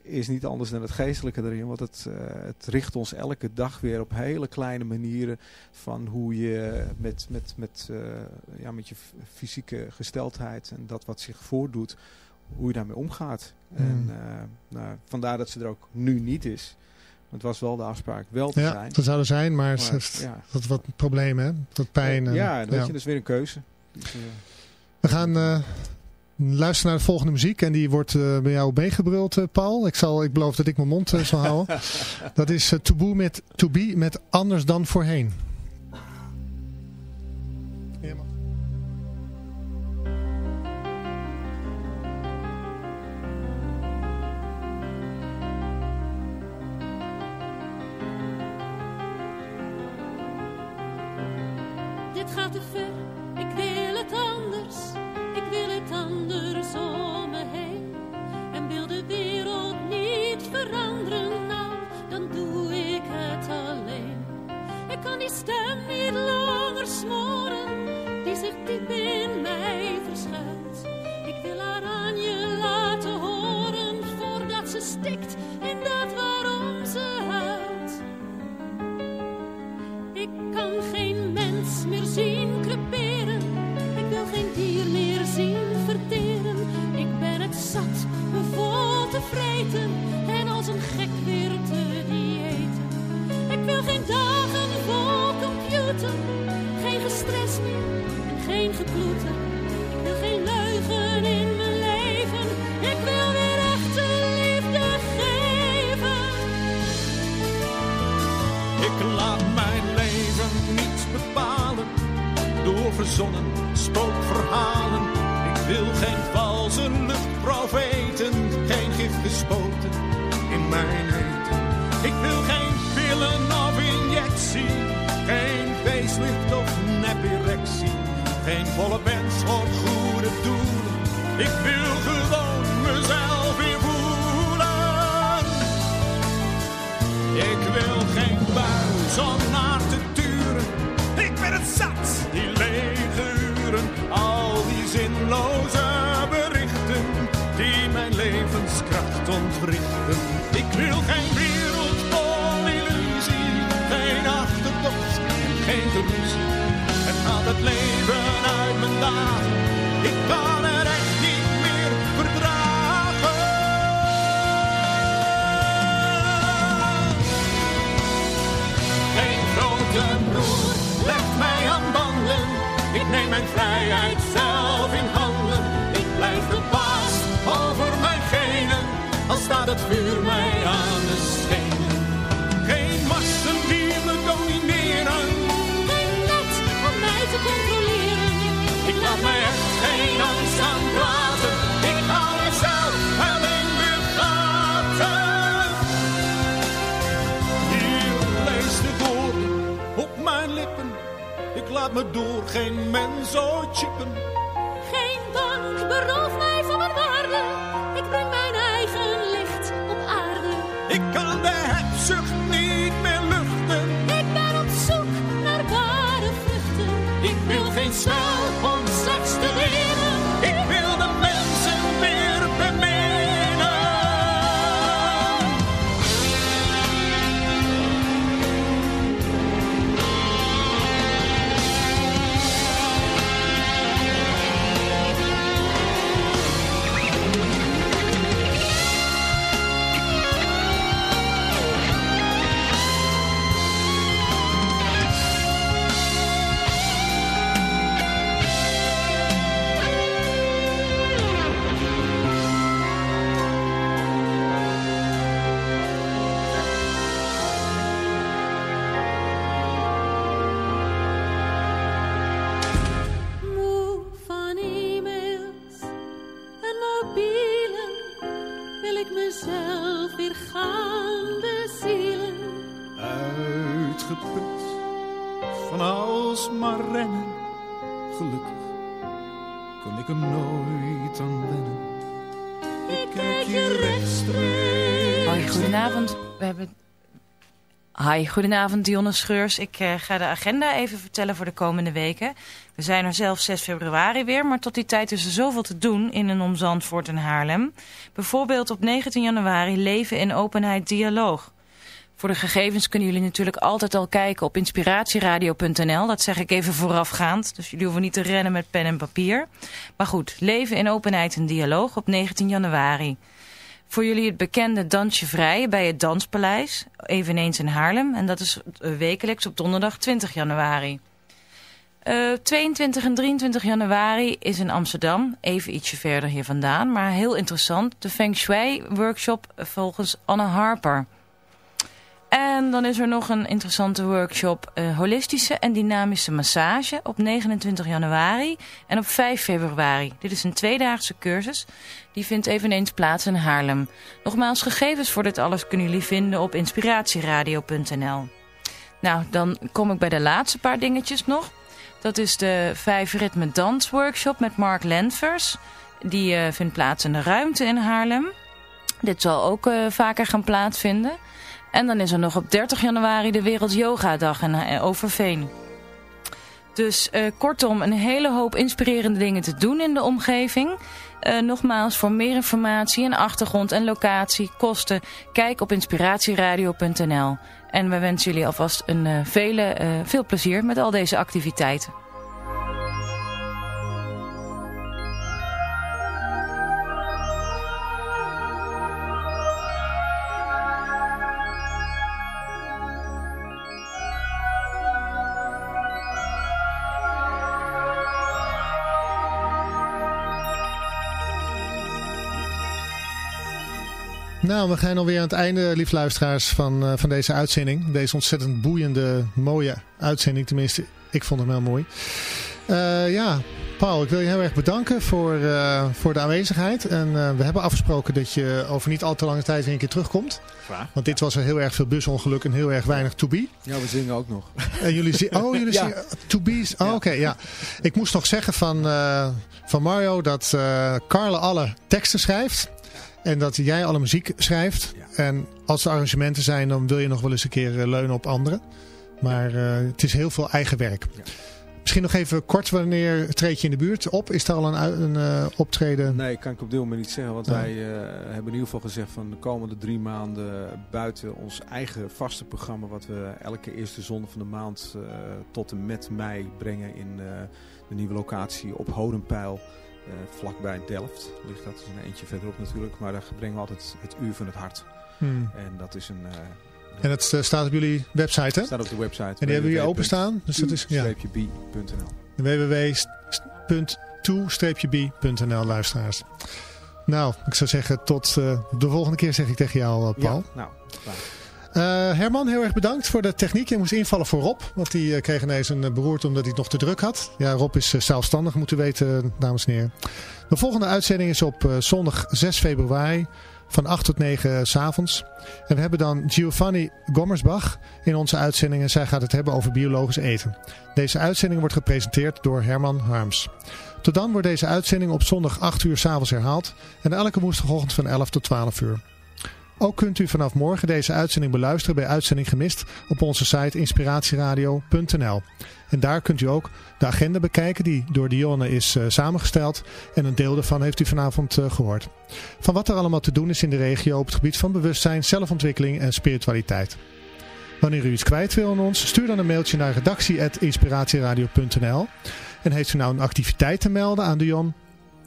is niet anders dan het geestelijke erin. Want het, eh, het richt ons elke dag weer op hele kleine manieren van hoe je met, met, met, eh, ja, met je fysieke gesteldheid en dat wat zich voordoet, hoe je daarmee omgaat. Hmm. En eh, nou, vandaar dat ze er ook nu niet is. Want het was wel de afspraak wel te Ja, zijn. dat zou er zijn, maar, Maar, ja. wat, wat problemen, hè? Wat pijn. en- ja, je, dat is weer een keuze. Dus, We gaan luisteren naar de volgende muziek. En die wordt eh, bij jou meegebruld, eh, Paul. Ik, zal, ik beloof dat ik mijn mond eh, zal houden. [LAUGHS] Dat is To, Be met, to Be met Anders dan Voorheen. Geen volle pens voor goede doel. Ik wil gewoon mezelf weer voelen. Ik wil geen buis om naar te turen. Ik ben het zat, die lege. Al die zinloze berichten die mijn levenskracht ontwrichten. Ik wil geen wereld vol illusie. Geen achterdocht en geen delusie. Het haalt het leven neem mijn vrijheid zelf in handen. Ik blijf de baas over mijn genen. Al staat het vuur mij aan laat me door geen mens ooit chippen. Goedenavond Dionne Scheurs. Ik eh, ga de agenda even vertellen voor de komende weken. We zijn er zelf 6 februari weer, maar tot die tijd is er zoveel te doen in en om Zandvoort en Haarlem. Bijvoorbeeld op 19 januari Leven in Openheid Dialoog. Voor de gegevens kunnen jullie natuurlijk altijd al kijken op inspiratieradio.nl. Dat zeg ik even voorafgaand, dus jullie hoeven niet te rennen met pen en papier. Maar goed, Leven in Openheid en Dialoog op 19 januari. Voor jullie het bekende Dansje Vrij bij het Danspaleis, eveneens in Haarlem. En dat is eh, wekelijks op donderdag 20 januari. Eh, 22 en 23 januari is in Amsterdam, even ietsje verder hier vandaan, maar heel interessant. De Feng Shui workshop volgens Anne Harper. En dan is er nog een interessante workshop eh, holistische en dynamische massage op 29 januari en op 5 februari. Dit is een tweedaagse cursus. Die vindt eveneens plaats in Haarlem. Nogmaals, gegevens voor dit alles kunnen jullie vinden op inspiratieradio.nl. Nou, dan kom ik bij de laatste paar dingetjes nog. Dat is de 5 ritme dans workshop met Mark Lenvers. Die eh, vindt plaats in de ruimte in Haarlem. Dit zal ook eh, vaker gaan plaatsvinden. En dan is er nog op 30 januari de Wereld Yoga Dag in eh, Overveen. Dus eh, kortom, een hele hoop inspirerende dingen te doen in de omgeving. Eh, nogmaals, voor meer informatie en achtergrond en locatie, kosten, kijk op inspiratieradio.nl. En we wensen jullie alvast een, vele, veel plezier met al deze activiteiten. Nou, we gaan alweer aan het einde, lief luisteraars, van, eh, van deze uitzending. Deze ontzettend boeiende, mooie uitzending. Tenminste, ik vond hem heel mooi. Eh, ja, Paul, ik wil je heel erg bedanken voor, eh, voor de aanwezigheid. En eh, we hebben afgesproken dat je over niet al te lange tijd weer een keer terugkomt. Graag. Want dit was er heel erg veel busongeluk en heel erg weinig to be. Ja, we zingen ook nog. En jullie zien, oh, jullie [LAUGHS] Ja. zien, to be, oh, oké, ja. Ik moest nog zeggen van, eh, van Mario dat eh Carle alle teksten schrijft. En dat jij alle muziek schrijft. En als er arrangementen zijn, dan wil je nog wel eens een keer eh, leunen op anderen. Maar eh, het is heel veel eigen werk. Ja. Misschien nog even kort, wanneer treed je in de buurt op? Is er al een, een eh, optreden? Nee, kan ik op dit moment niet zeggen. Want Nee. wij hebben in ieder geval gezegd van de komende drie maanden buiten ons eigen vaste programma. Wat we elke eerste zondag van de maand tot en met mei brengen in de nieuwe locatie op Hodenpijl. Eh, vlakbij Delft ligt dat, is een eentje verderop natuurlijk. Maar daar brengen we altijd het uur van het hart. Hmm. En dat is een... eh, En het eh, staat op jullie website, hè? staat op de website. En die hebben jullie openstaan. Dus dat is ja, b.nl. www.to-b.nl luisteraars. Nou, ik zou zeggen tot de volgende keer zeg ik tegen jou, Paul. Ja, nou, klaar. Eh, Herman, heel erg bedankt voor de techniek. Je moest invallen voor Rob, want die eh, kreeg ineens een eh, beroerte omdat hij het nog te druk had. Ja, Rob is zelfstandig, moet u weten, dames en heren. De volgende uitzending is op zondag 6 februari van 8 tot 9 s avonds. En we hebben dan Giovanni Gommersbach in onze uitzending en zij gaat het hebben over biologisch eten. Deze uitzending wordt gepresenteerd door Herman Harms. Tot dan wordt deze uitzending op zondag 8 uur s avonds herhaald en elke woensdagochtend van 11 tot 12 uur. Ook kunt u vanaf morgen deze uitzending beluisteren bij Uitzending Gemist op onze site inspiratieradio.nl. En daar kunt u ook de agenda bekijken die door Dionne is eh, samengesteld en een deel daarvan heeft u vanavond eh, gehoord. Van wat er allemaal te doen is in de regio op het gebied van bewustzijn, zelfontwikkeling en spiritualiteit. Wanneer u iets kwijt wil aan ons, stuur dan een mailtje naar redactie.inspiratieradio.nl En heeft u nou een activiteit te melden aan Dion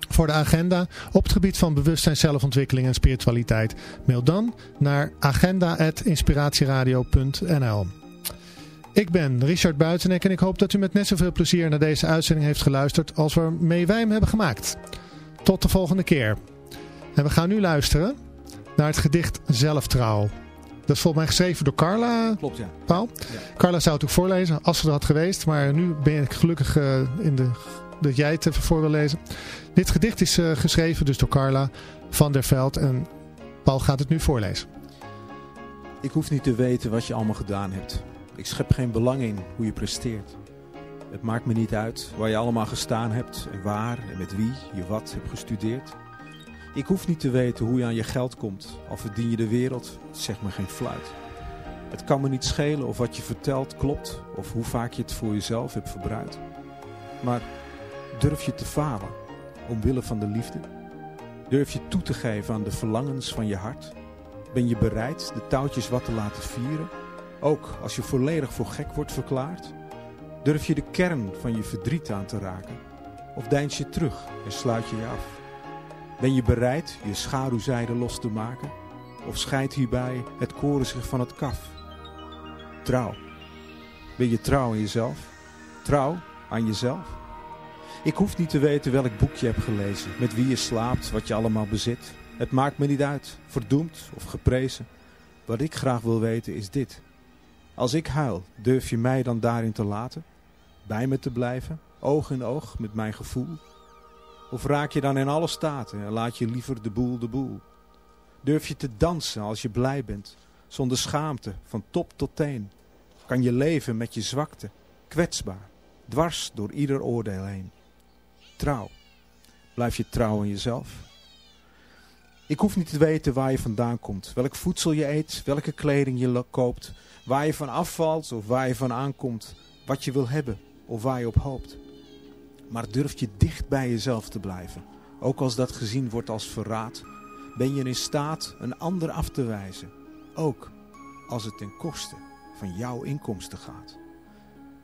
voor de agenda op het gebied van bewustzijn, zelfontwikkeling en spiritualiteit, mail dan naar agenda.inspiratieradio.nl Ik ben Richard Buitenek en ik hoop dat u met net zoveel plezier naar deze uitzending heeft geluisterd als waarmee wij hem hebben gemaakt. Tot de volgende keer. En we gaan nu luisteren naar het gedicht Zelftrouw. Dat is volgens mij geschreven door Carla, Klopt, ja. Paul. Ja. Carla zou het ook voorlezen als ze er had geweest. Maar nu ben ik gelukkig eh, in de, dat jij het even voor wil lezen. Dit gedicht is eh, geschreven dus door Carla van der Veld. En Paul gaat het nu voorlezen. Ik hoef niet te weten wat je allemaal gedaan hebt. Ik schep geen belang in hoe je presteert. Het maakt me niet uit waar je allemaal gestaan hebt en waar en met wie je wat hebt gestudeerd. Ik hoef niet te weten hoe je aan je geld komt, al verdien je de wereld, zeg me geen fluit. Het kan me niet schelen of wat je vertelt klopt of hoe vaak je het voor jezelf hebt verbruikt. Maar durf je te falen omwille van de liefde? Durf je toe te geven aan de verlangens van je hart? Ben je bereid de touwtjes wat te laten vieren? Ook als je volledig voor gek wordt verklaard? Durf je de kern van je verdriet aan te raken? Of deins je terug en sluit je je af? Ben je bereid je schaduwzijde los te maken? Of scheidt hierbij het koren zich van het kaf? Trouw. Ben je trouw aan jezelf? Trouw aan jezelf? Ik hoef niet te weten welk boek je hebt gelezen, met wie je slaapt, wat je allemaal bezit. Het maakt me niet uit, verdoemd of geprezen. Wat ik graag wil weten is dit. Als ik huil, durf je mij dan daarin te laten? Bij me te blijven, oog in oog met mijn gevoel? Of raak je dan in alle staten en laat je liever de boel de boel? Durf je te dansen als je blij bent, zonder schaamte, van top tot teen? Kan je leven met je zwakte, kwetsbaar, dwars door ieder oordeel heen? Trouw. Blijf je trouw aan jezelf? Ik hoef niet te weten waar je vandaan komt, welk voedsel je eet, welke kleding je koopt, waar je van afvalt of waar je van aankomt, wat je wil hebben of waar je op hoopt. Maar durf je dicht bij jezelf te blijven, ook als dat gezien wordt als verraad, ben je in staat een ander af te wijzen, ook als het ten koste van jouw inkomsten gaat.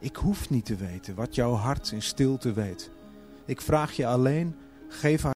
Ik hoef niet te weten wat jouw hart in stilte weet. Ik vraag je alleen, geef haar